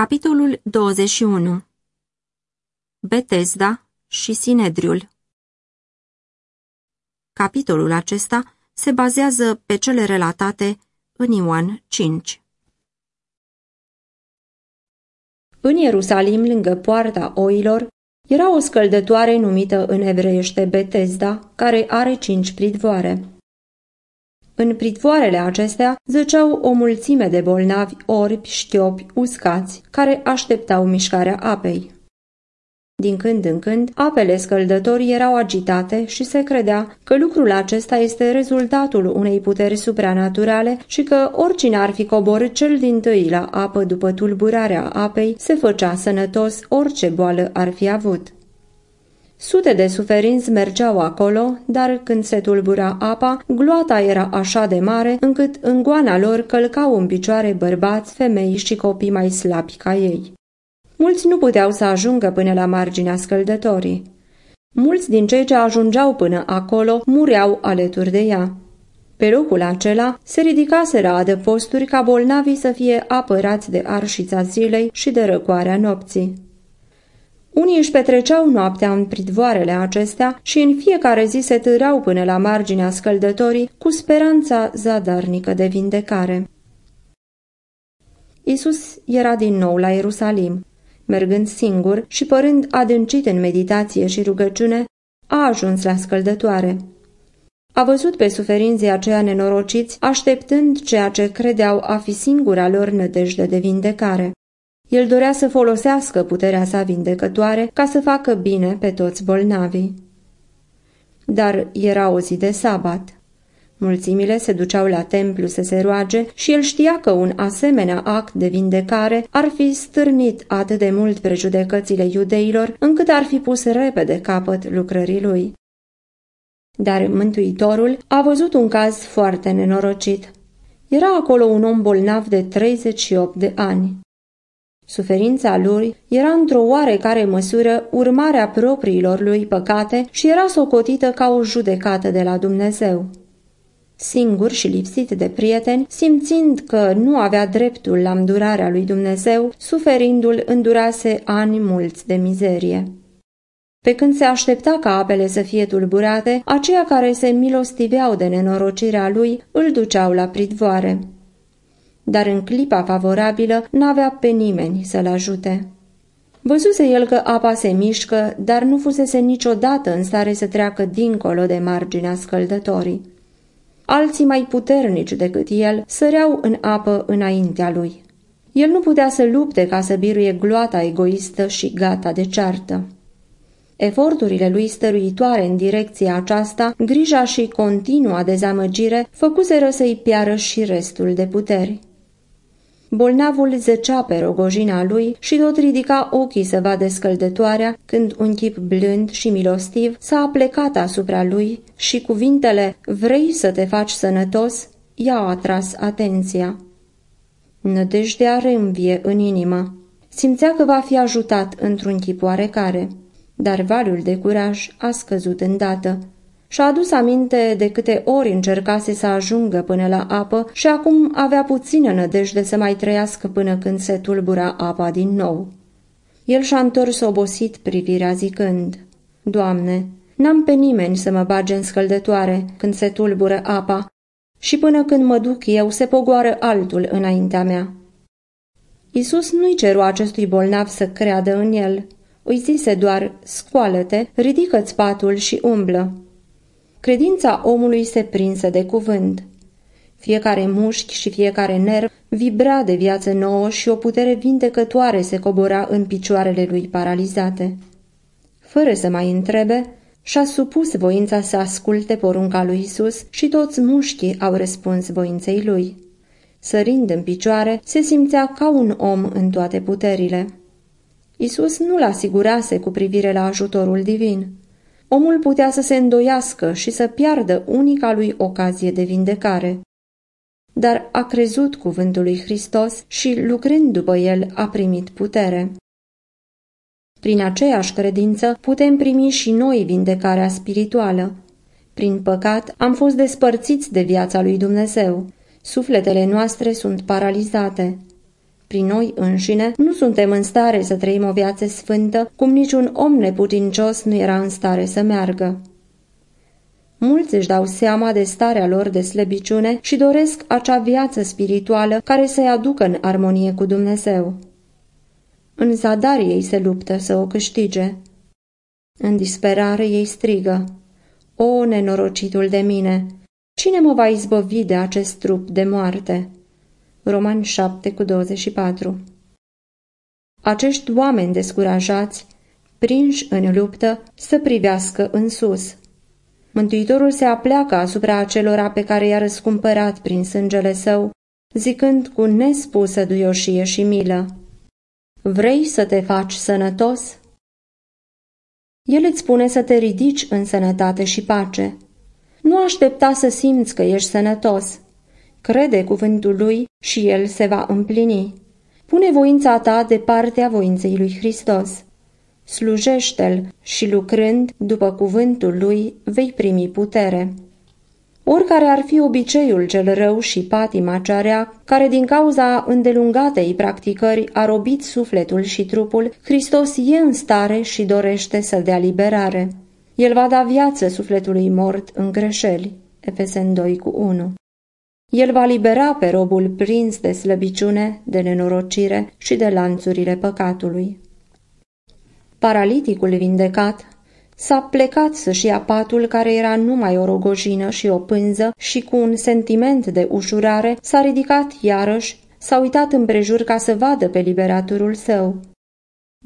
Capitolul 21 Betesda și Sinedriul Capitolul acesta se bazează pe cele relatate în Ioan 5. În Ierusalim, lângă poarta oilor, era o scăldătoare numită în evreiește Betesda, care are cinci pridvoare. În pritvoarele acestea zăceau o mulțime de bolnavi, orbi, știopi, uscați, care așteptau mișcarea apei. Din când în când, apele scăldătorii erau agitate și se credea că lucrul acesta este rezultatul unei puteri supranaturale și că oricine ar fi coborât cel din tâi la apă după tulburarea apei, se făcea sănătos orice boală ar fi avut. Sute de suferinți mergeau acolo, dar când se tulbura apa, gloata era așa de mare încât în goana lor călcau în picioare bărbați, femei și copii mai slabi ca ei. Mulți nu puteau să ajungă până la marginea scăldătorii. Mulți din cei ce ajungeau până acolo mureau alături de ea. Pe locul acela se ridicaseră adăposturi ca bolnavii să fie apărați de arșița zilei și de răcoarea nopții. Unii își petreceau noaptea în pridvoarele acestea și în fiecare zi se târau până la marginea scăldătorii cu speranța zadarnică de vindecare. Isus era din nou la Ierusalim. Mergând singur și părând adâncit în meditație și rugăciune, a ajuns la scăldătoare. A văzut pe suferinții aceia nenorociți, așteptând ceea ce credeau a fi singura lor nădejde de vindecare. El dorea să folosească puterea sa vindecătoare ca să facă bine pe toți bolnavii. Dar era o zi de sabat. Mulțimile se duceau la templu să se roage și el știa că un asemenea act de vindecare ar fi stârnit atât de mult prejudecățile iudeilor, încât ar fi pus repede capăt lucrării lui. Dar Mântuitorul a văzut un caz foarte nenorocit. Era acolo un om bolnav de 38 de ani. Suferința lui era într-o oarecare măsură urmarea propriilor lui păcate și era socotită ca o judecată de la Dumnezeu. Singur și lipsit de prieteni, simțind că nu avea dreptul la îndurarea lui Dumnezeu, suferindu-l îndurase ani mulți de mizerie. Pe când se aștepta ca apele să fie tulburate, aceia care se milostiveau de nenorocirea lui îl duceau la pridvoare dar în clipa favorabilă n-avea pe nimeni să-l ajute. Văzuse el că apa se mișcă, dar nu fusese niciodată în stare să treacă dincolo de marginea scăldătorii. Alții mai puternici decât el săreau în apă înaintea lui. El nu putea să lupte ca să biruie gloata egoistă și gata de ceartă. Eforturile lui stăruitoare în direcția aceasta, grija și continua dezamăgire, făcuseră să-i piară și restul de puteri. Bolnavul zăcea pe rogojina lui și tot ridica ochii să vadă scăldătoarea când un chip blând și milostiv s-a aplecat asupra lui și cuvintele Vrei să te faci sănătos? i-au atras atenția. Nădejdea reînvie în inimă. Simțea că va fi ajutat într-un chip oarecare, dar valul de curaj a scăzut îndată și-a adus aminte de câte ori încercase să ajungă până la apă și acum avea puțină nădejde să mai trăiască până când se tulbura apa din nou. El și-a întors obosit privirea zicând, Doamne, n-am pe nimeni să mă bage în scăldătoare când se tulbură apa și până când mă duc eu se pogoară altul înaintea mea. Isus nu-i ceru acestui bolnav să creadă în el. Îi zise doar, scoală-te, ridică-ți patul și umblă. Credința omului se prinse de cuvânt. Fiecare mușchi și fiecare nerv vibra de viață nouă și o putere vindecătoare se cobora în picioarele lui paralizate. Fără să mai întrebe, și-a supus voința să asculte porunca lui Isus și toți mușchii au răspuns voinței lui. Sărind în picioare, se simțea ca un om în toate puterile. Isus nu-l asigurase cu privire la ajutorul divin omul putea să se îndoiască și să piardă unica lui ocazie de vindecare. Dar a crezut cuvântul lui Hristos și, lucrând după el, a primit putere. Prin aceeași credință putem primi și noi vindecarea spirituală. Prin păcat am fost despărțiți de viața lui Dumnezeu. Sufletele noastre sunt paralizate. Prin noi înșine, nu suntem în stare să trăim o viață sfântă, cum niciun om neputincios nu era în stare să meargă. Mulți își dau seama de starea lor de slăbiciune și doresc acea viață spirituală care să-i aducă în armonie cu Dumnezeu. În zadar ei se luptă să o câștige. În disperare ei strigă, O, nenorocitul de mine, cine mă va izbăvi de acest trup de moarte?" Roman 7 cu 24 Acești oameni descurajați, prinși în luptă, să privească în sus. Mântuitorul se apleacă asupra acelora pe care i-a răscumpărat prin sângele său, zicând cu nespusă duioșie și milă, Vrei să te faci sănătos? El îți spune să te ridici în sănătate și pace. Nu aștepta să simți că ești sănătos. Crede cuvântul lui și el se va împlini. Pune voința ta de partea voinței lui Hristos. Slujește-l și lucrând după cuvântul lui vei primi putere. Oricare ar fi obiceiul cel rău și patima cea rea, care din cauza îndelungatei practicări a robit sufletul și trupul, Hristos e în stare și dorește să dea liberare. El va da viață sufletului mort în greșeli. Efesen 2 cu 1 El va libera pe robul prins de slăbiciune, de nenorocire și de lanțurile păcatului. Paraliticul vindecat S-a plecat să-și ia patul care era numai o rogojină și o pânză și cu un sentiment de ușurare s-a ridicat iarăși, s-a uitat împrejur ca să vadă pe liberaturul său.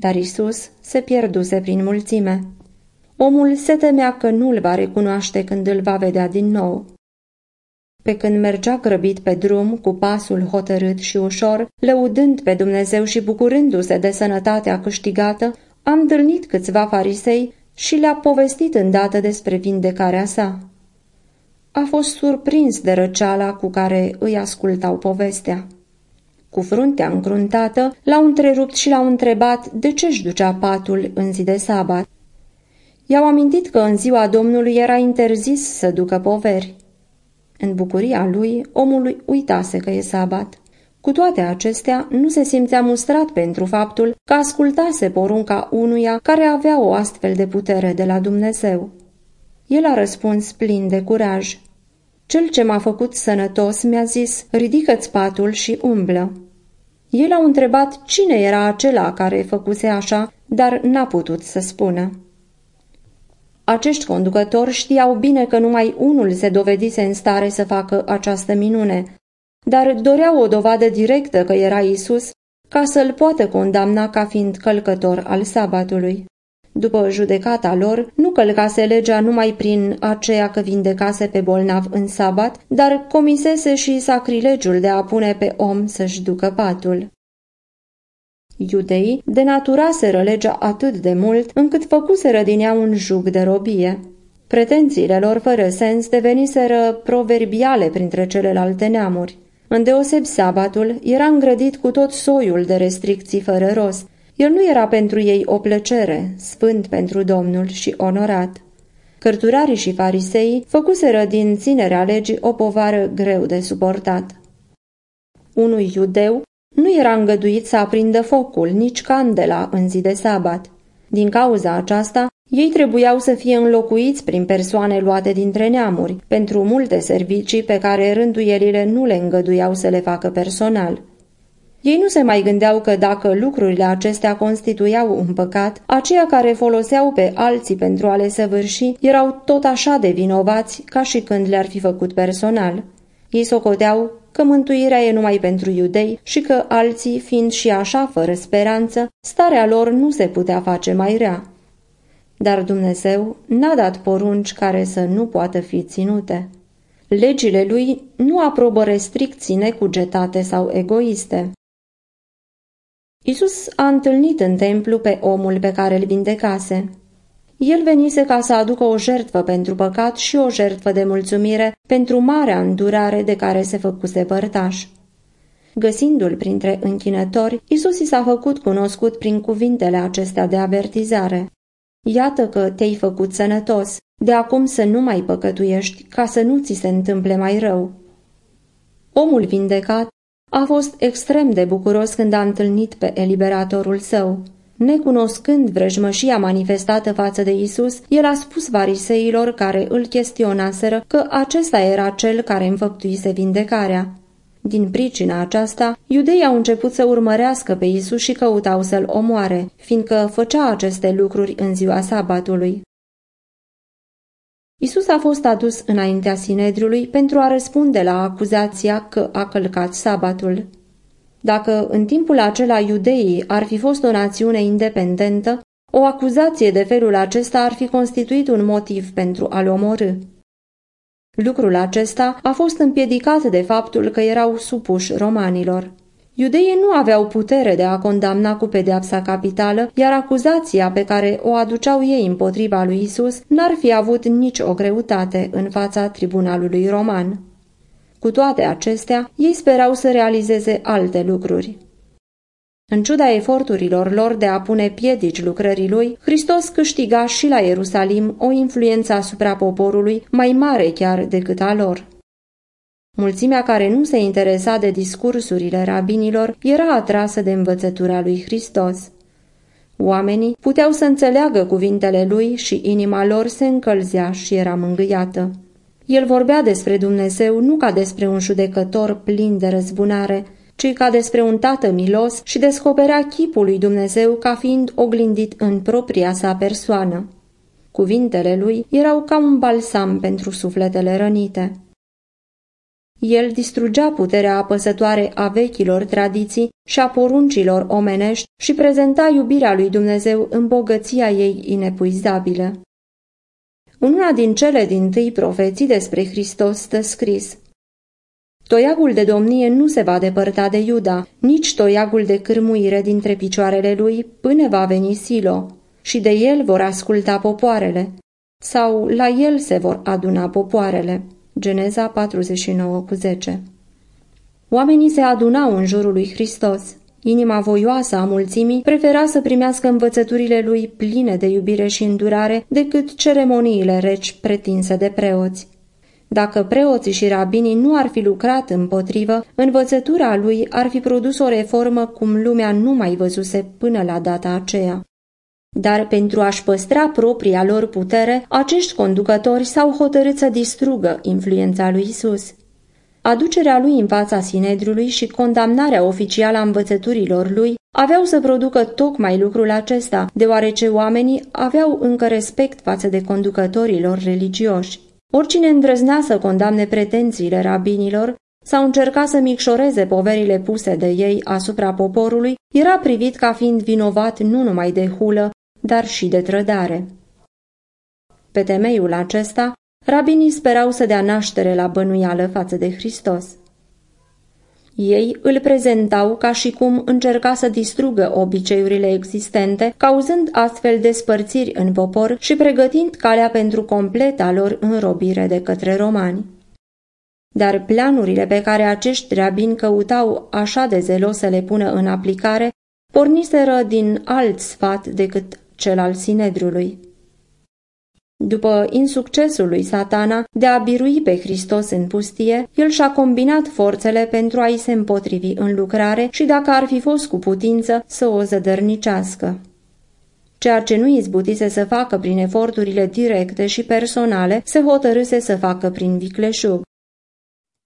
Dar Isus se pierduse prin mulțime. Omul se temea că nu-l va recunoaște când îl va vedea din nou. Pe când mergea grăbit pe drum, cu pasul hotărât și ușor, lăudând pe Dumnezeu și bucurându-se de sănătatea câștigată, am întâlnit câțiva farisei și le-a povestit îndată despre vindecarea sa. A fost surprins de răceala cu care îi ascultau povestea. Cu fruntea încruntată, l-au întrerupt și l-au întrebat de ce își ducea patul în zi de sabat. I-au amintit că în ziua Domnului era interzis să ducă poveri. În bucuria lui, omul uitase că e sabat. Cu toate acestea, nu se simțea mustrat pentru faptul că ascultase porunca unuia care avea o astfel de putere de la Dumnezeu. El a răspuns plin de curaj. Cel ce m-a făcut sănătos mi-a zis, ridică-ți patul și umblă. El a întrebat cine era acela care făcuse așa, dar n-a putut să spună. Acești conducători știau bine că numai unul se dovedise în stare să facă această minune, dar doreau o dovadă directă că era Isus ca să-l poată condamna ca fiind călcător al sabatului. După judecata lor, nu călcase legea numai prin aceea că vindecase pe bolnav în sabat, dar comisese și sacrilegiul de a pune pe om să-și ducă patul. Iudeii denaturaseră legea atât de mult încât făcuseră din ea un jug de robie. Pretențiile lor fără sens deveniseră proverbiale printre celelalte neamuri. Îndeoseb sabatul era îngrădit cu tot soiul de restricții fără rost. El nu era pentru ei o plăcere, sfânt pentru Domnul și onorat. Cărturarii și fariseii făcuseră din ținerea legii o povară greu de suportat. Unui iudeu nu era îngăduit să aprindă focul, nici candela în zi de sabat. Din cauza aceasta, ei trebuiau să fie înlocuiți prin persoane luate dintre neamuri, pentru multe servicii pe care rânduielile nu le îngăduiau să le facă personal. Ei nu se mai gândeau că dacă lucrurile acestea constituiau un păcat, aceia care foloseau pe alții pentru a le săvârși erau tot așa de vinovați ca și când le-ar fi făcut personal. Ei socoteau că mântuirea e numai pentru iudei și că alții, fiind și așa fără speranță, starea lor nu se putea face mai rea. Dar Dumnezeu n-a dat porunci care să nu poată fi ținute. Legile lui nu aprobă restricții necugetate sau egoiste. Isus a întâlnit în templu pe omul pe care îl vindecase. El venise ca să aducă o jertfă pentru păcat și o jertfă de mulțumire pentru marea îndurare de care se făcuse părtaș. Găsindu-l printre închinători, Isus i s-a făcut cunoscut prin cuvintele acestea de avertizare. Iată că te-ai făcut sănătos, de acum să nu mai păcătuiești, ca să nu ți se întâmple mai rău. Omul vindecat a fost extrem de bucuros când a întâlnit pe eliberatorul său. Necunoscând vrejmășia manifestată față de Isus, el a spus variseilor care îl chestionaseră că acesta era cel care înfăptuise vindecarea. Din pricina aceasta, iudeii au început să urmărească pe Isus și căutau să-l omoare, fiindcă făcea aceste lucruri în ziua sabatului. Isus a fost adus înaintea Sinedriului pentru a răspunde la acuzația că a călcat sabatul. Dacă în timpul acela iudeii ar fi fost o națiune independentă, o acuzație de felul acesta ar fi constituit un motiv pentru a-l omorâ. Lucrul acesta a fost împiedicat de faptul că erau supuși romanilor. Iudeii nu aveau putere de a condamna cu pedeapsa capitală, iar acuzația pe care o aduceau ei împotriva lui Isus n-ar fi avut nici o greutate în fața tribunalului roman. Cu toate acestea, ei sperau să realizeze alte lucruri. În ciuda eforturilor lor de a pune piedici lucrării lui, Hristos câștiga și la Ierusalim o influență asupra poporului mai mare chiar decât a lor. Mulțimea care nu se interesa de discursurile rabinilor era atrasă de învățătura lui Hristos. Oamenii puteau să înțeleagă cuvintele lui și inima lor se încălzea și era mângâiată. El vorbea despre Dumnezeu nu ca despre un judecător plin de răzbunare, ci ca despre un tată milos și descoperea chipul lui Dumnezeu ca fiind oglindit în propria sa persoană. Cuvintele lui erau ca un balsam pentru sufletele rănite. El distrugea puterea apăsătoare a vechilor tradiții și a poruncilor omenești și prezenta iubirea lui Dumnezeu în bogăția ei inepuizabile. În una din cele din tâi profeții despre Hristos stă scris Toiagul de domnie nu se va depărta de Iuda, nici toiagul de cârmuire dintre picioarele lui până va veni Silo, și de el vor asculta popoarele, sau la el se vor aduna popoarele. Geneza 49 cu 10 Oamenii se adunau în jurul lui Hristos. Inima voioasă a mulțimii prefera să primească învățăturile lui pline de iubire și îndurare decât ceremoniile reci pretinse de preoți. Dacă preoții și rabinii nu ar fi lucrat împotrivă, învățătura lui ar fi produs o reformă cum lumea nu mai văzuse până la data aceea. Dar pentru a-și păstra propria lor putere, acești conducători s-au hotărât să distrugă influența lui Isus. Aducerea lui în fața Sinedriului și condamnarea oficială a învățăturilor lui aveau să producă tocmai lucrul acesta, deoarece oamenii aveau încă respect față de conducătorilor religioși. Oricine îndrăznea să condamne pretențiile rabinilor sau încerca să micșoreze poverile puse de ei asupra poporului, era privit ca fiind vinovat nu numai de hulă, dar și de trădare. Pe temeiul acesta, rabinii sperau să dea naștere la bănuială față de Hristos. Ei îl prezentau ca și cum încerca să distrugă obiceiurile existente, cauzând astfel despărțiri în popor și pregătind calea pentru completa lor înrobire de către romani. Dar planurile pe care acești rabini căutau așa de zelos să le pună în aplicare, porniseră din alt sfat decât cel al Sinedriului. După insuccesul lui satana de a birui pe Hristos în pustie, el și-a combinat forțele pentru a-i se împotrivi în lucrare și dacă ar fi fost cu putință să o zădărnicească. Ceea ce nu izbutise să facă prin eforturile directe și personale, se hotărâse să facă prin vicleșug.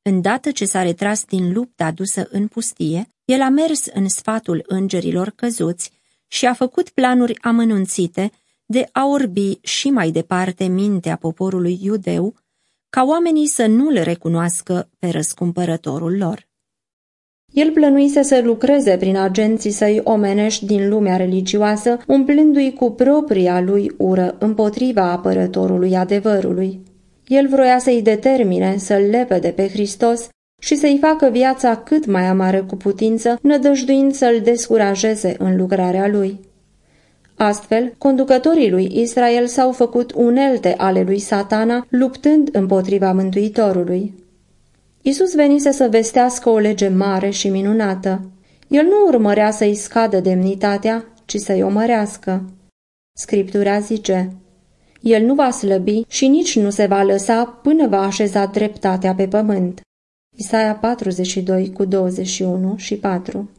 Îndată ce s-a retras din lupta adusă în pustie, el a mers în sfatul îngerilor căzuți și a făcut planuri amănunțite de a orbi și mai departe mintea poporului iudeu, ca oamenii să nu-l recunoască pe răscumpărătorul lor. El plănuise să lucreze prin agenții săi omenești din lumea religioasă, umplându-i cu propria lui ură împotriva apărătorului adevărului. El vroia să-i determine să-l lepede pe Hristos și să-i facă viața cât mai amară cu putință, nădăjduind să-l descurajeze în lucrarea lui. Astfel, conducătorii lui Israel s-au făcut unelte ale lui satana, luptând împotriva Mântuitorului. Isus venise să vestească o lege mare și minunată. El nu urmărea să-i scadă demnitatea, ci să-i o mărească. Scriptura zice, El nu va slăbi și nici nu se va lăsa până va așeza dreptatea pe pământ. Isaia 42 cu 21 și 4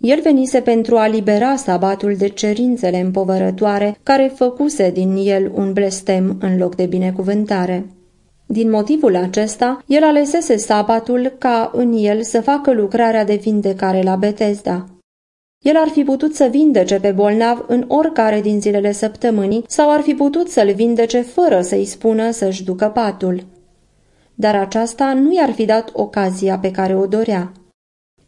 El venise pentru a libera sabatul de cerințele împovărătoare care făcuse din el un blestem în loc de binecuvântare. Din motivul acesta, el alesese sabatul ca în el să facă lucrarea de vindecare la Betesda. El ar fi putut să vindece pe bolnav în oricare din zilele săptămânii sau ar fi putut să-l vindece fără să-i spună să-și ducă patul. Dar aceasta nu i-ar fi dat ocazia pe care o dorea.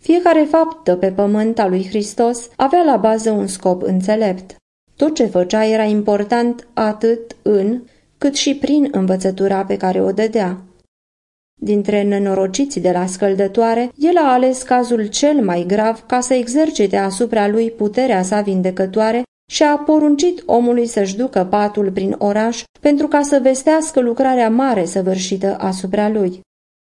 Fiecare faptă pe pământ al lui Hristos avea la bază un scop înțelept. Tot ce făcea era important atât în cât și prin învățătura pe care o dădea. Dintre nenorociții de la scăldătoare, el a ales cazul cel mai grav ca să exercite asupra lui puterea sa vindecătoare și a poruncit omului să-și ducă patul prin oraș pentru ca să vestească lucrarea mare săvârșită asupra lui.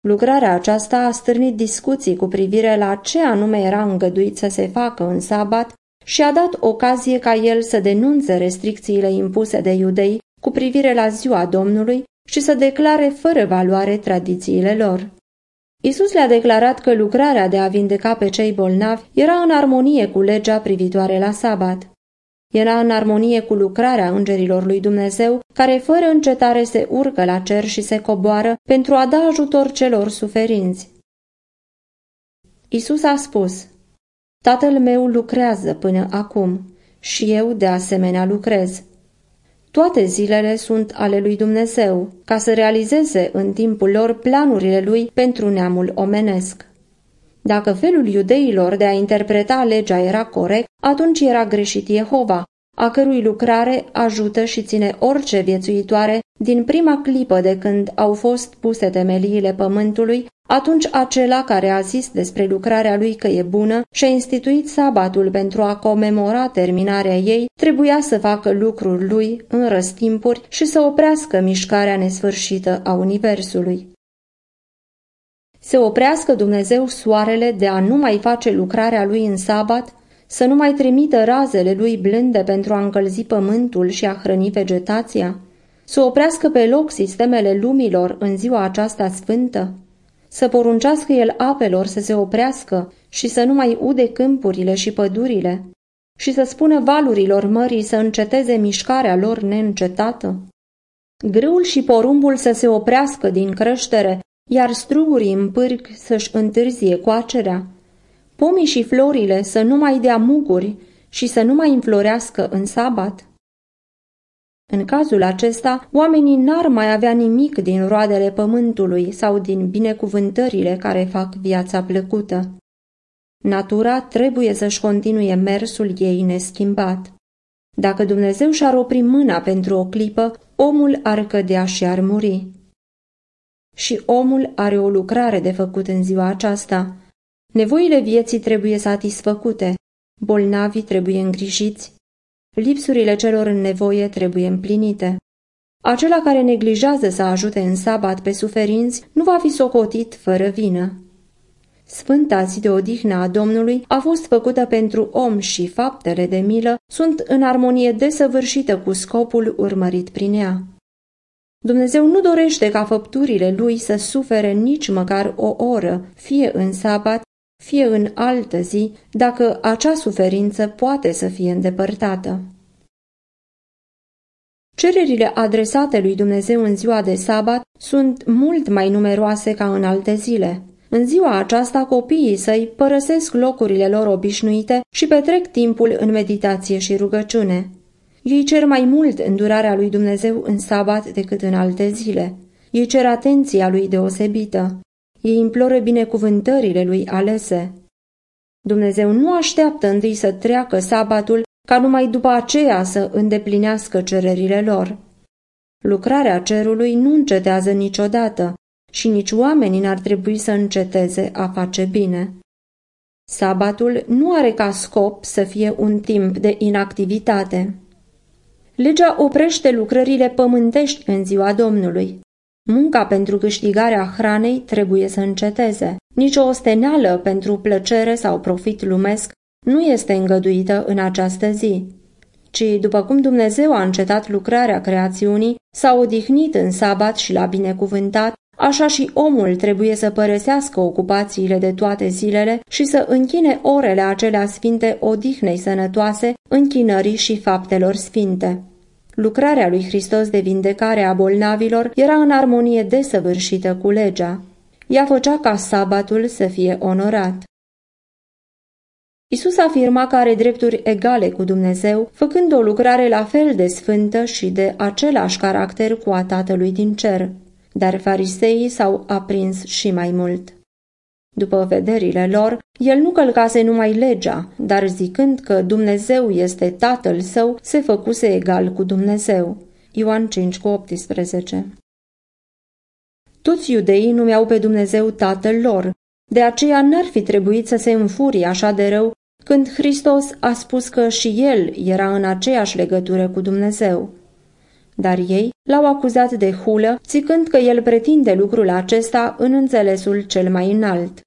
Lucrarea aceasta a stârnit discuții cu privire la ce anume era îngăduit să se facă în sabat și a dat ocazie ca el să denunțe restricțiile impuse de iudei cu privire la ziua Domnului și să declare fără valoare tradițiile lor. Isus le-a declarat că lucrarea de a vindeca pe cei bolnavi era în armonie cu legea privitoare la sabat. Era în armonie cu lucrarea îngerilor lui Dumnezeu, care fără încetare se urcă la cer și se coboară pentru a da ajutor celor suferinți. Isus a spus, Tatăl meu lucrează până acum și eu de asemenea lucrez. Toate zilele sunt ale lui Dumnezeu, ca să realizeze în timpul lor planurile lui pentru neamul omenesc. Dacă felul iudeilor de a interpreta legea era corect, atunci era greșit Jehova, a cărui lucrare ajută și ține orice viețuitoare din prima clipă de când au fost puse temeliile pământului, atunci acela care a zis despre lucrarea lui că e bună și a instituit sabatul pentru a comemora terminarea ei, trebuia să facă lucrul lui în răstimpuri și să oprească mișcarea nesfârșită a Universului. Se oprească Dumnezeu soarele de a nu mai face lucrarea lui în sabat să nu mai trimită razele lui blânde pentru a încălzi pământul și a hrăni vegetația? Să oprească pe loc sistemele lumilor în ziua aceasta sfântă? Să poruncească el apelor să se oprească și să nu mai ude câmpurile și pădurile? Și să spună valurilor mării să înceteze mișcarea lor neîncetată? Grâul și porumbul să se oprească din creștere, iar strugurii în pârg să-și întârzie coacerea? pomii și florile să nu mai dea muguri și să nu mai înflorească în sabat? În cazul acesta, oamenii n-ar mai avea nimic din roadele pământului sau din binecuvântările care fac viața plăcută. Natura trebuie să-și continue mersul ei neschimbat. Dacă Dumnezeu și-ar opri mâna pentru o clipă, omul ar cădea și ar muri. Și omul are o lucrare de făcut în ziua aceasta, Nevoile vieții trebuie satisfăcute, bolnavii trebuie îngrijiți, lipsurile celor în nevoie trebuie împlinite. Acela care neglijează să ajute în sabat pe suferinți nu va fi socotit fără vină. Sfânta zi de odihnă a Domnului a fost făcută pentru om și faptele de milă sunt în armonie desăvârșită cu scopul urmărit prin ea. Dumnezeu nu dorește ca făpturile lui să sufere nici măcar o oră, fie în sabat, fie în altă zi, dacă acea suferință poate să fie îndepărtată. Cererile adresate lui Dumnezeu în ziua de sabat sunt mult mai numeroase ca în alte zile. În ziua aceasta copiii săi părăsesc locurile lor obișnuite și petrec timpul în meditație și rugăciune. Ei cer mai mult îndurarea lui Dumnezeu în sabat decât în alte zile. Ei cer atenția lui deosebită. Ei imploră binecuvântările lui alese. Dumnezeu nu așteaptă întâi să treacă sabatul ca numai după aceea să îndeplinească cererile lor. Lucrarea cerului nu încetează niciodată și nici oamenii n-ar trebui să înceteze a face bine. Sabatul nu are ca scop să fie un timp de inactivitate. Legea oprește lucrările pământești în ziua Domnului. Munca pentru câștigarea hranei trebuie să înceteze. Nici o osteneală pentru plăcere sau profit lumesc nu este îngăduită în această zi, ci după cum Dumnezeu a încetat lucrarea creațiunii, s-a odihnit în sabat și l-a binecuvântat, așa și omul trebuie să părăsească ocupațiile de toate zilele și să închine orele acelea sfinte odihnei sănătoase, închinării și faptelor sfinte. Lucrarea lui Hristos de vindecare a bolnavilor era în armonie desăvârșită cu legea. Ea făcea ca sabatul să fie onorat. Isus afirma că are drepturi egale cu Dumnezeu, făcând o lucrare la fel de sfântă și de același caracter cu a Tatălui din cer. Dar fariseii s-au aprins și mai mult. După vederile lor, el nu călcase numai legea, dar zicând că Dumnezeu este tatăl său, se făcuse egal cu Dumnezeu. Ioan 5 cu 18 Toți iudeii numeau pe Dumnezeu tatăl lor, de aceea n-ar fi trebuit să se înfurie așa de rău când Hristos a spus că și el era în aceeași legătură cu Dumnezeu. Dar ei l-au acuzat de hulă, țicând că el pretinde lucrul acesta în înțelesul cel mai înalt.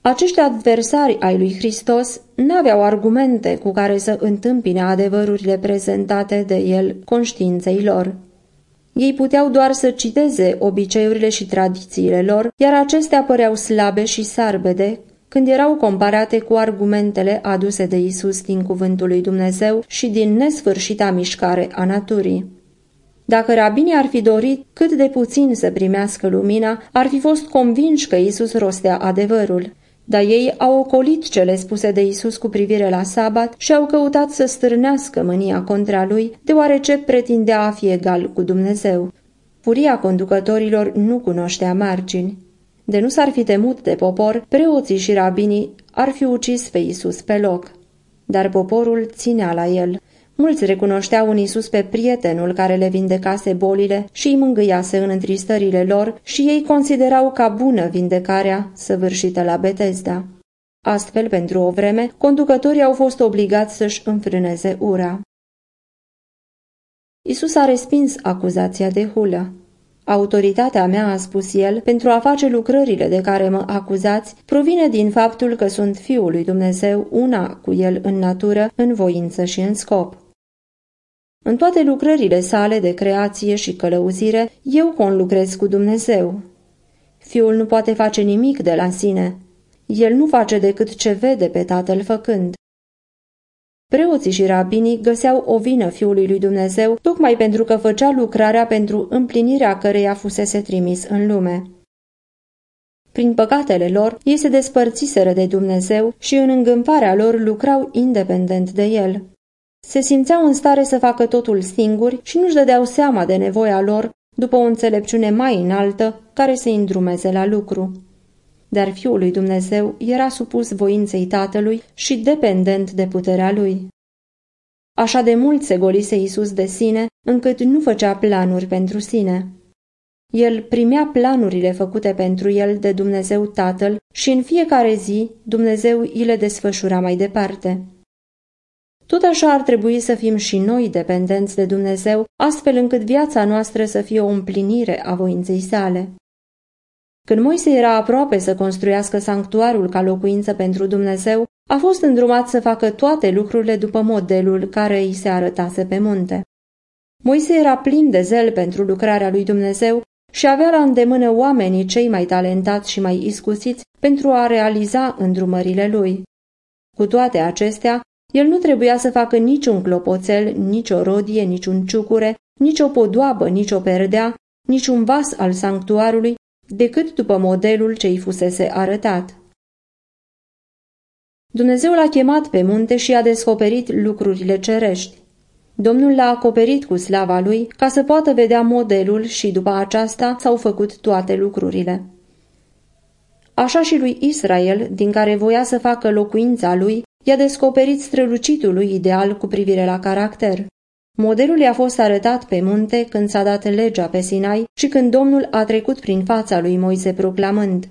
Acești adversari ai lui Hristos n-aveau argumente cu care să întâmpine adevărurile prezentate de el conștiinței lor. Ei puteau doar să citeze obiceiurile și tradițiile lor, iar acestea păreau slabe și sarbede când erau comparate cu argumentele aduse de Isus din cuvântul lui Dumnezeu și din nesfârșita mișcare a naturii. Dacă rabinii ar fi dorit cât de puțin să primească lumina, ar fi fost convinși că Isus rostea adevărul. Dar ei au ocolit cele spuse de Isus cu privire la sabat și au căutat să stârnească mânia contra lui, deoarece pretindea a fi egal cu Dumnezeu. Furia conducătorilor nu cunoștea margini. De nu s-ar fi temut de popor, preoții și rabinii ar fi ucis pe Isus pe loc. Dar poporul ținea la el. Mulți recunoșteau în Isus pe prietenul care le vindecase bolile și îi mângâiase în întristările lor și ei considerau ca bună vindecarea săvârșită la Betesda. Astfel, pentru o vreme, conducătorii au fost obligați să-și înfrâneze ura. Isus a respins acuzația de hulă. Autoritatea mea, a spus el, pentru a face lucrările de care mă acuzați, provine din faptul că sunt Fiul lui Dumnezeu, una cu el în natură, în voință și în scop. În toate lucrările sale de creație și călăuzire, eu conlucrez cu Dumnezeu. Fiul nu poate face nimic de la sine. El nu face decât ce vede pe tatăl făcând. Preoții și rabinii găseau o vină Fiului lui Dumnezeu tocmai pentru că făcea lucrarea pentru împlinirea căreia fusese trimis în lume. Prin păcatele lor, ei se despărțiseră de Dumnezeu și în îngâmparea lor lucrau independent de El. Se simțeau în stare să facă totul singuri și nu-și dădeau seama de nevoia lor după o înțelepciune mai înaltă care să îndrumeze la lucru dar Fiul lui Dumnezeu era supus voinței Tatălui și dependent de puterea lui. Așa de mult se golise Isus de sine, încât nu făcea planuri pentru sine. El primea planurile făcute pentru el de Dumnezeu Tatăl și în fiecare zi Dumnezeu îi le desfășura mai departe. Tot așa ar trebui să fim și noi dependenți de Dumnezeu, astfel încât viața noastră să fie o împlinire a voinței sale. Când Moise era aproape să construiască sanctuarul ca locuință pentru Dumnezeu, a fost îndrumat să facă toate lucrurile după modelul care îi se arătase pe munte. Moise era plin de zel pentru lucrarea lui Dumnezeu și avea la îndemână oamenii cei mai talentați și mai iscusiți pentru a realiza îndrumările lui. Cu toate acestea, el nu trebuia să facă niciun clopoțel, nici o rodie, niciun ciucure, nici o podoabă, nici o perdea, niciun vas al sanctuarului decât după modelul ce îi fusese arătat. Dumnezeu l-a chemat pe munte și a descoperit lucrurile cerești. Domnul l-a acoperit cu slava lui ca să poată vedea modelul și după aceasta s-au făcut toate lucrurile. Așa și lui Israel, din care voia să facă locuința lui, i-a descoperit strălucitul lui ideal cu privire la caracter. Modelul i-a fost arătat pe munte când s-a dat legea pe Sinai și când Domnul a trecut prin fața lui Moise proclamând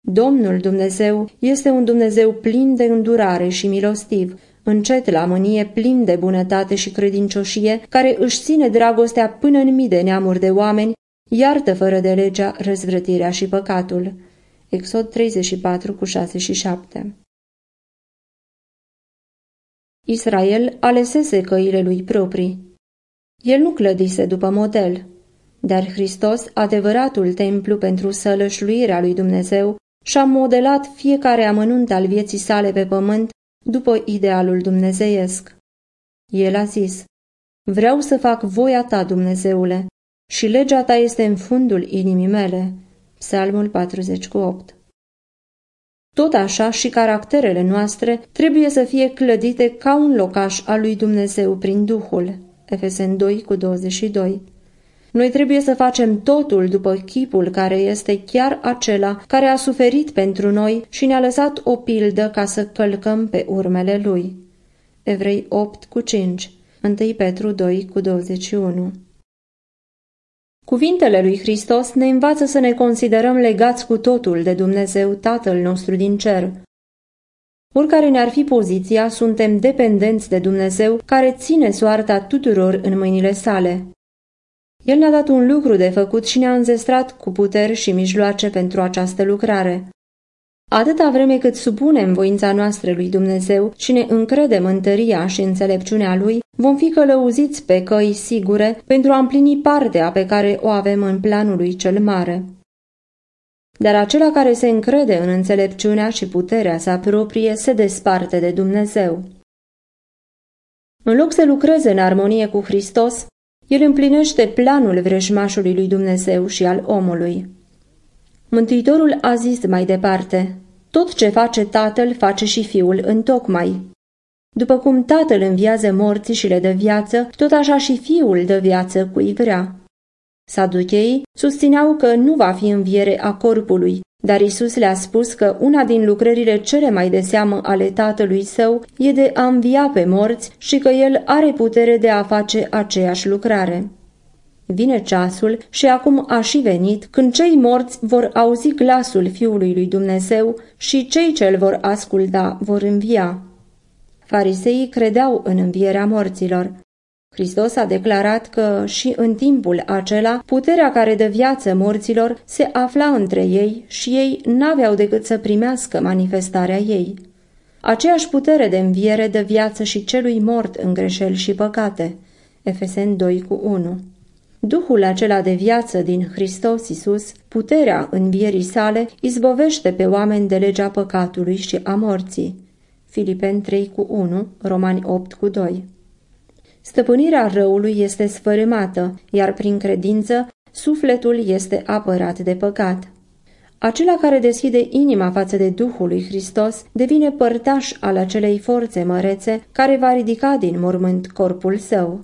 Domnul Dumnezeu este un Dumnezeu plin de îndurare și milostiv, încet la mânie, plin de bunătate și credincioșie, care își ține dragostea până în mii de neamuri de oameni, iartă fără de legea răzvrătirea și păcatul. Exod 34 cu 6 și 7 Israel alesese căile lui proprii. El nu clădise după model. Dar Hristos, adevăratul templu pentru sălășluirea lui Dumnezeu, și-a modelat fiecare amănunt al vieții sale pe pământ după idealul dumnezeiesc. El a zis, Vreau să fac voia ta, Dumnezeule, și legea ta este în fundul inimii mele. Psalmul 48 Tot așa și caracterele noastre trebuie să fie clădite ca un locaș al lui Dumnezeu prin Duhul. Efesen 2 cu 22 noi trebuie să facem totul după chipul care este chiar acela care a suferit pentru noi și ne-a lăsat o pildă ca să călcăm pe urmele lui. Evrei 8 cu 5 1 Petru 2 cu 21 Cuvintele lui Hristos ne învață să ne considerăm legați cu totul de Dumnezeu Tatăl nostru din cer. Oricare ne-ar fi poziția, suntem dependenți de Dumnezeu care ține soarta tuturor în mâinile sale. El ne-a dat un lucru de făcut și ne-a înzestrat cu puteri și mijloace pentru această lucrare. Atâta vreme cât supunem voința noastră lui Dumnezeu și ne încredem în tăria și înțelepciunea lui, vom fi călăuziți pe căi sigure pentru a împlini partea pe care o avem în planul lui cel mare. Dar acela care se încrede în înțelepciunea și puterea sa proprie se desparte de Dumnezeu. În loc să lucreze în armonie cu Hristos, el împlinește planul vrăjmașului lui Dumnezeu și al omului. Mântuitorul a zis mai departe, tot ce face tatăl face și fiul în tocmai. După cum tatăl înviază morții și le dă viață, tot așa și fiul dă viață cui vrea. Saducheii susțineau că nu va fi înviere a corpului, dar Isus le-a spus că una din lucrările cele mai de seamă ale tatălui său e de a învia pe morți și că el are putere de a face aceeași lucrare. Vine ceasul și acum a și venit când cei morți vor auzi glasul Fiului lui Dumnezeu și cei ce îl vor asculta vor învia. Fariseii credeau în învierea morților, Hristos a declarat că și în timpul acela puterea care dă viață morților se afla între ei și ei n-aveau decât să primească manifestarea ei. Aceeași putere de înviere dă viață și celui mort în greșeli și păcate. Efesen 2 cu 1 Duhul acela de viață din Hristos Isus, puterea învierii sale, izbovește pe oameni de legea păcatului și a morții. Filipen 3 cu 1, Romani 8 cu 2 Stăpânirea răului este sfărâmată, iar prin credință sufletul este apărat de păcat. Acela care deschide inima față de Duhul lui Hristos devine părtaș al acelei forțe mărețe care va ridica din mormânt corpul său.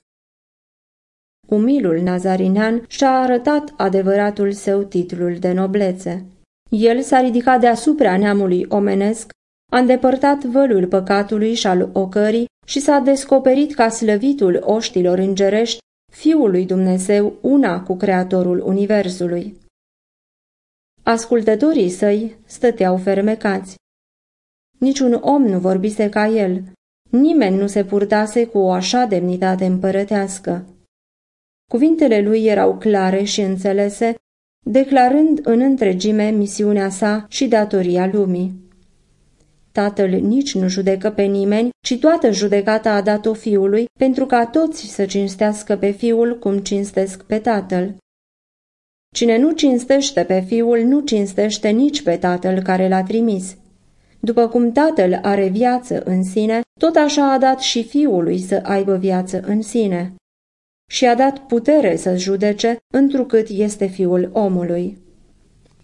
Umilul nazarinean și-a arătat adevăratul său titlul de noblețe. El s-a ridicat deasupra neamului omenesc, a îndepărtat vălul păcatului și al ocării și s-a descoperit ca slăvitul oștilor îngerești, Fiul lui Dumnezeu, una cu Creatorul Universului. Ascultătorii săi stăteau fermecați. Niciun om nu vorbise ca el, nimeni nu se purtase cu o așa demnitate împărătească. Cuvintele lui erau clare și înțelese, declarând în întregime misiunea sa și datoria lumii. Tatăl nici nu judecă pe nimeni, ci toată judecata a dat-o fiului, pentru ca toți să cinstească pe fiul cum cinstesc pe tatăl. Cine nu cinstește pe fiul, nu cinstește nici pe tatăl care l-a trimis. După cum tatăl are viață în sine, tot așa a dat și fiului să aibă viață în sine. Și a dat putere să judece, întrucât este fiul omului.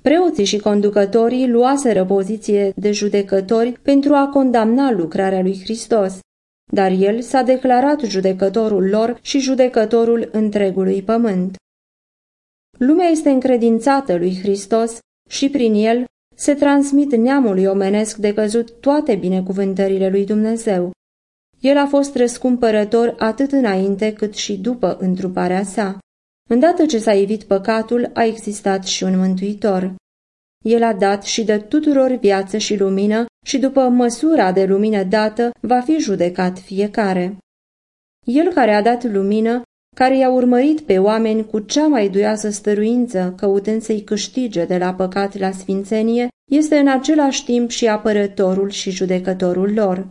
Preoții și conducătorii luaseră poziție de judecători pentru a condamna lucrarea lui Hristos, dar el s-a declarat judecătorul lor și judecătorul întregului pământ. Lumea este încredințată lui Hristos și prin el se transmit neamului omenesc de căzut toate binecuvântările lui Dumnezeu. El a fost răscumpărător atât înainte cât și după întruparea sa. Îndată ce s-a evit păcatul, a existat și un mântuitor. El a dat și de tuturor viață și lumină și după măsura de lumină dată va fi judecat fiecare. El care a dat lumină, care i-a urmărit pe oameni cu cea mai duioasă stăruință, căutând să-i câștige de la păcat la sfințenie, este în același timp și apărătorul și judecătorul lor.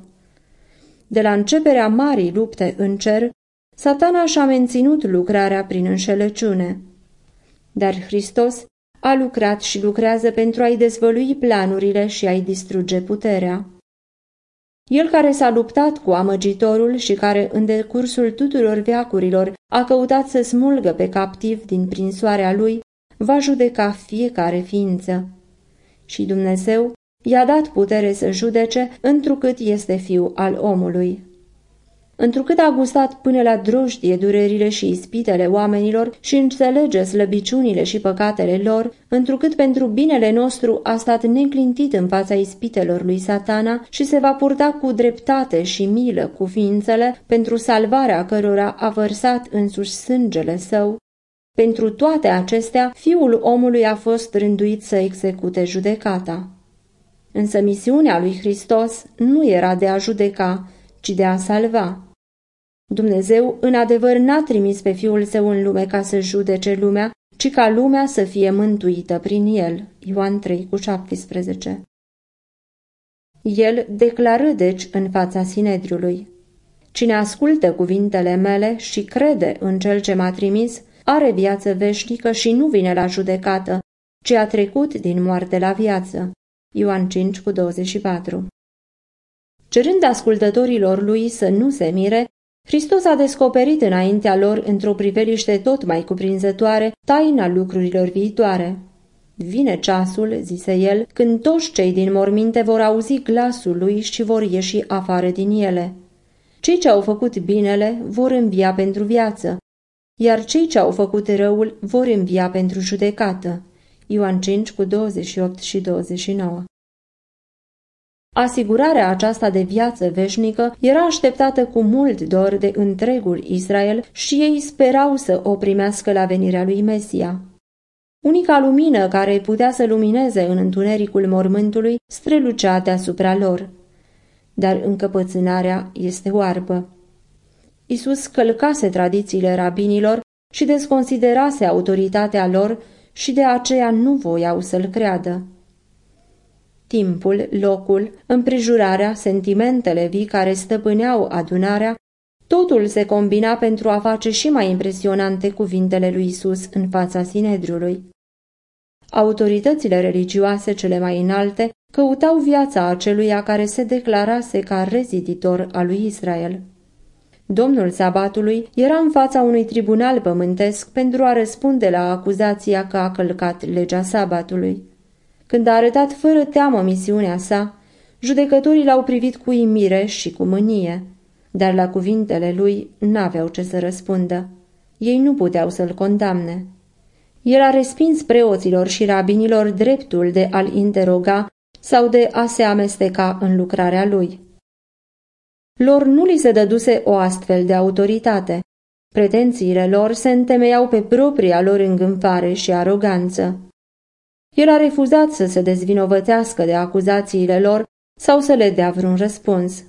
De la începerea marii lupte în cer, satana și-a menținut lucrarea prin înșelăciune. Dar Hristos a lucrat și lucrează pentru a-i dezvălui planurile și a-i distruge puterea. El care s-a luptat cu amăgitorul și care în decursul tuturor veacurilor a căutat să smulgă pe captiv din prinsoarea lui, va judeca fiecare ființă. Și Dumnezeu i-a dat putere să judece, întrucât este fiu al omului. Întrucât a gustat până la drojdie durerile și ispitele oamenilor și înțelege slăbiciunile și păcatele lor, întrucât pentru binele nostru a stat neclintit în fața ispitelor lui satana și se va purta cu dreptate și milă cu ființele pentru salvarea cărora a vărsat însuși sângele său, pentru toate acestea, fiul omului a fost rânduit să execute judecata. Însă misiunea lui Hristos nu era de a judeca, ci de a salva. Dumnezeu, în adevăr, n-a trimis pe Fiul Său în lume ca să judece lumea, ci ca lumea să fie mântuită prin El. Ioan 3 cu 17 El declară deci în fața Sinedriului, Cine ascultă cuvintele mele și crede în Cel ce m-a trimis, are viață veșnică și nu vine la judecată, ci a trecut din moarte la viață. Ioan 5 cu 24 Cerând ascultătorilor lui să nu se mire, Hristos a descoperit înaintea lor, într-o priveliște tot mai cuprinzătoare, taina lucrurilor viitoare. Vine ceasul, zise el, când toți cei din morminte vor auzi glasul lui și vor ieși afară din ele. Cei ce au făcut binele vor învia pentru viață, iar cei ce au făcut răul vor învia pentru judecată. Ioan 5 cu 28 și 29 Asigurarea aceasta de viață veșnică era așteptată cu mult dor de întregul Israel și ei sperau să o primească la venirea lui Mesia. Unica lumină care putea să lumineze în întunericul mormântului strălucea deasupra lor. Dar încăpățânarea este oarbă. Isus călcase tradițiile rabinilor și desconsiderase autoritatea lor și de aceea nu voiau să-l creadă. Timpul, locul, împrejurarea, sentimentele vii care stăpâneau adunarea, totul se combina pentru a face și mai impresionante cuvintele lui Isus în fața Sinedriului. Autoritățile religioase cele mai înalte căutau viața aceluia care se declarase ca reziditor al lui Israel. Domnul sabatului era în fața unui tribunal pământesc pentru a răspunde la acuzația că a călcat legea sabatului. Când a arătat fără teamă misiunea sa, judecătorii l-au privit cu imire și cu mânie, dar la cuvintele lui n-aveau ce să răspundă. Ei nu puteau să-l condamne. El a respins preoților și rabinilor dreptul de a-l interoga sau de a se amesteca în lucrarea lui. Lor nu li se dăduse o astfel de autoritate. Pretențiile lor se întemeiau pe propria lor îngânfare și aroganță. El a refuzat să se dezvinovățească de acuzațiile lor sau să le dea vreun răspuns.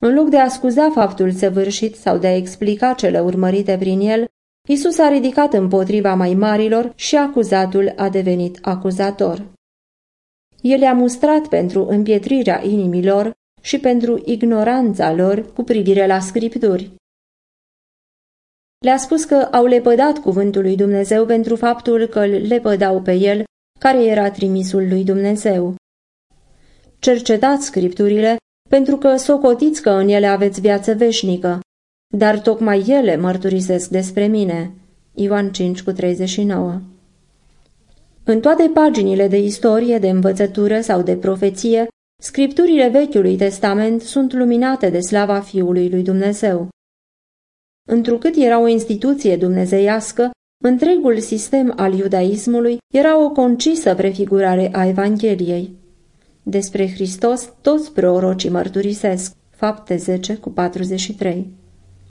În loc de a scuza faptul săvârșit sau de a explica cele urmărite prin el, Isus a ridicat împotriva mai marilor și acuzatul a devenit acuzator. El a mustrat pentru împietrirea inimilor și pentru ignoranța lor cu privire la scripturi. Le-a spus că au lepădat cuvântul lui Dumnezeu pentru faptul că îl lepădau pe el care era trimisul lui Dumnezeu. Cercetați scripturile, pentru că socotiți că în ele aveți viață veșnică, dar tocmai ele mărturisesc despre mine. Ioan 5 cu 39 În toate paginile de istorie, de învățătură sau de profeție, scripturile Vechiului Testament sunt luminate de slava Fiului lui Dumnezeu. Întrucât era o instituție dumnezeiască, Întregul sistem al iudaismului era o concisă prefigurare a Evangheliei. Despre Hristos toți prorocii mărturisesc, fapte 10 cu 43.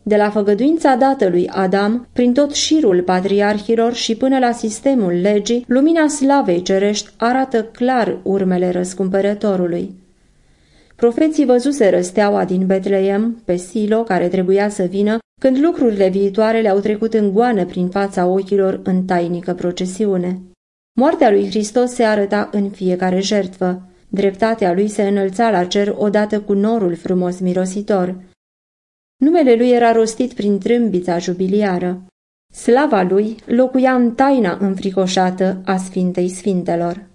De la făgăduința dată lui Adam, prin tot șirul patriarhilor și până la sistemul legii, lumina slavei cerești arată clar urmele răscumpărătorului. Profeții văzuseră steaua din Betleem, pe Silo, care trebuia să vină, când lucrurile viitoare le-au trecut în goană prin fața ochilor în tainică procesiune. Moartea lui Hristos se arăta în fiecare jertvă. Dreptatea lui se înălța la cer odată cu norul frumos mirositor. Numele lui era rostit prin trâmbița jubiliară. Slava lui locuia în taina înfricoșată a Sfintei Sfintelor.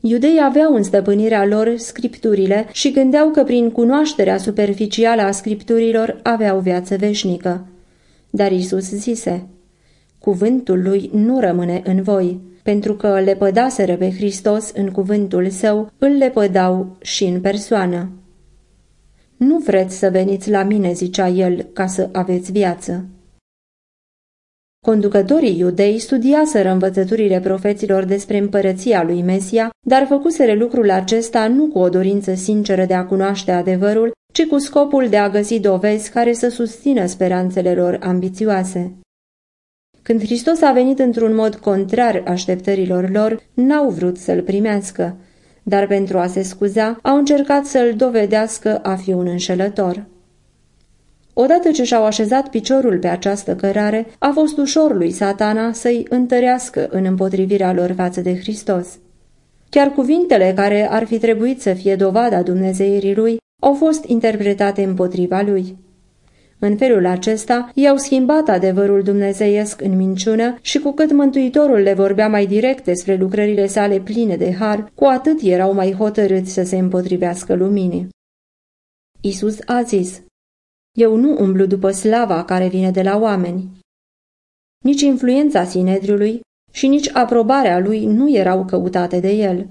Iudeii aveau în stăpânirea lor scripturile și gândeau că prin cunoașterea superficială a scripturilor aveau viață veșnică. Dar Isus zise, Cuvântul lui nu rămâne în voi, pentru că le pădaseră pe Hristos în cuvântul său, îl lepădau și în persoană. Nu vreți să veniți la mine, zicea el, ca să aveți viață. Conducătorii iudei studiaseră învățăturile profeților despre împărăția lui Mesia, dar făcuseră lucrul acesta nu cu o dorință sinceră de a cunoaște adevărul, ci cu scopul de a găsi dovezi care să susțină speranțele lor ambițioase. Când Hristos a venit într-un mod contrar așteptărilor lor, n-au vrut să-l primească, dar pentru a se scuza, au încercat să-l dovedească a fi un înșelător. Odată ce și-au așezat piciorul pe această cărare, a fost ușor lui satana să-i întărească în împotrivirea lor față de Hristos. Chiar cuvintele care ar fi trebuit să fie dovada dumnezeirii lui au fost interpretate împotriva lui. În felul acesta, i-au schimbat adevărul dumnezeiesc în minciună și cu cât Mântuitorul le vorbea mai direct despre lucrările sale pline de har, cu atât erau mai hotărâți să se împotrivească luminii. Isus a zis, Eu nu umblu după slava care vine de la oameni. Nici influența Sinedriului și nici aprobarea lui nu erau căutate de el.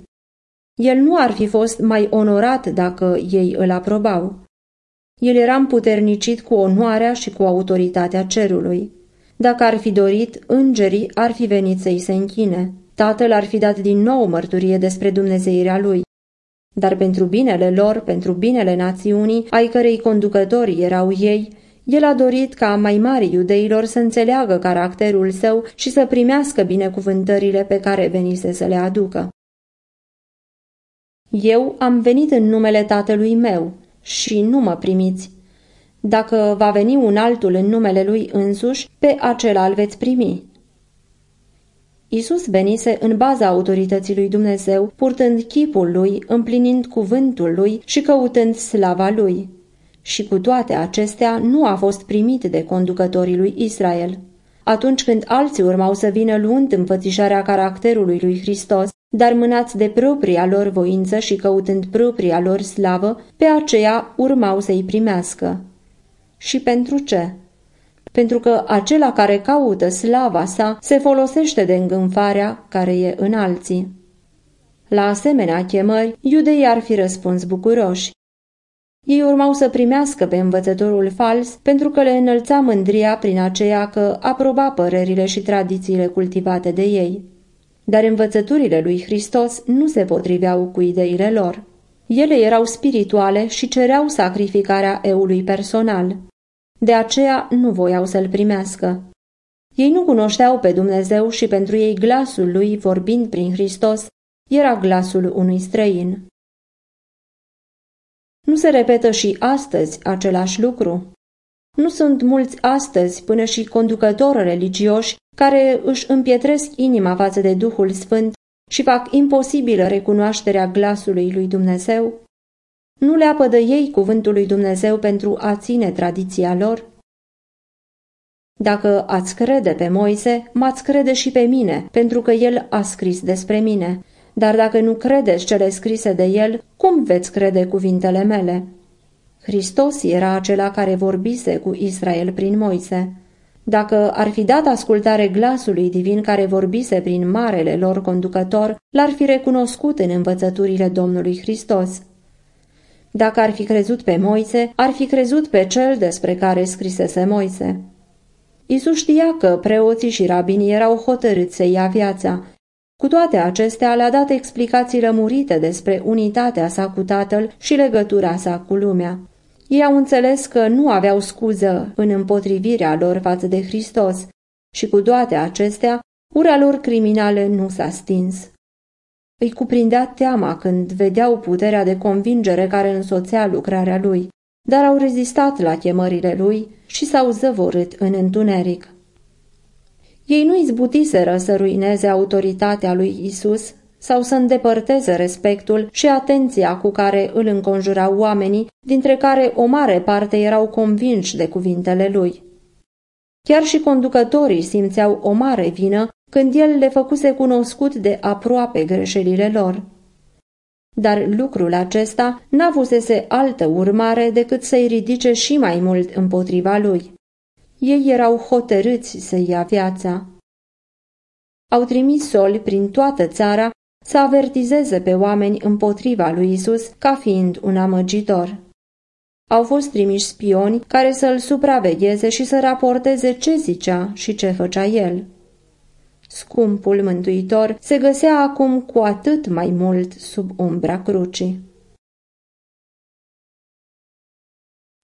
El nu ar fi fost mai onorat dacă ei îl aprobau. El era împuternicit cu onoarea și cu autoritatea cerului. Dacă ar fi dorit, îngerii ar fi venit să-i se închine. Tatăl ar fi dat din nou mărturie despre dumnezeirea lui. Dar pentru binele lor, pentru binele națiunii, ai cărei conducători erau ei, el a dorit ca mai mari iudeilor să înțeleagă caracterul său și să primească binecuvântările pe care venise să le aducă. Eu am venit în numele tatălui meu, și nu mă primiți. Dacă va veni un altul în numele lui însuși, pe acela îl veți primi. Isus venise în baza autorității lui Dumnezeu, purtând chipul lui, împlinind cuvântul lui și căutând slava lui. Și cu toate acestea nu a fost primit de conducătorii lui Israel. Atunci când alții urmau să vină luând înfățișarea caracterului lui Hristos, dar mânați de propria lor voință și căutând propria lor slavă, pe aceea urmau să-i primească. Și pentru ce? Pentru că acela care caută slava sa se folosește de îngânfarea care e în alții. La asemenea chemări, iudeii ar fi răspuns bucuroși. Ei urmau să primească pe învățătorul fals pentru că le înălța mândria prin aceea că aproba părerile și tradițiile cultivate de ei dar învățăturile lui Hristos nu se potriveau cu ideile lor. Ele erau spirituale și cereau sacrificarea eului personal. De aceea nu voiau să-l primească. Ei nu cunoșteau pe Dumnezeu și pentru ei glasul lui, vorbind prin Hristos, era glasul unui străin. Nu se repetă și astăzi același lucru? Nu sunt mulți astăzi până și conducători religioși care își împietresc inima față de Duhul Sfânt și fac imposibilă recunoașterea glasului lui Dumnezeu? Nu le apădă ei cuvântul lui Dumnezeu pentru a ține tradiția lor? Dacă ați crede pe Moise, m-ați crede și pe mine, pentru că el a scris despre mine. Dar dacă nu credeți cele scrise de el, cum veți crede cuvintele mele? Hristos era acela care vorbise cu Israel prin Moise. Dacă ar fi dat ascultare glasului divin care vorbise prin marele lor conducător, l-ar fi recunoscut în învățăturile Domnului Hristos. Dacă ar fi crezut pe Moise, ar fi crezut pe cel despre care scrisese Moise. Isus știa că preoții și rabinii erau hotărâți să ia viața. Cu toate acestea, le-a dat explicații lămurite despre unitatea sa cu tatăl și legătura sa cu lumea. Ei au înțeles că nu aveau scuză în împotrivirea lor față de Hristos și cu toate acestea, ura lor criminală nu s-a stins. Îi cuprindea teama când vedeau puterea de convingere care însoțea lucrarea lui, dar au rezistat la chemările lui și s-au zăvorât în întuneric. Ei nu izbutiseră să ruineze autoritatea lui Isus sau să îndepărteze respectul și atenția cu care îl înconjurau oamenii, dintre care o mare parte erau convinși de cuvintele lui. Chiar și conducătorii simțeau o mare vină când el le făcuse cunoscut de aproape greșelile lor. Dar lucrul acesta n-avusese altă urmare decât să-i ridice și mai mult împotriva lui. Ei erau hotărâți să ia viața. Au trimis soli prin toată țara să avertizeze pe oameni împotriva lui Isus ca fiind un amăgitor. Au fost trimiși spioni care să-l supravegheze și să raporteze ce zicea și ce făcea el. Scumpul mântuitor se găsea acum cu atât mai mult sub umbra crucii.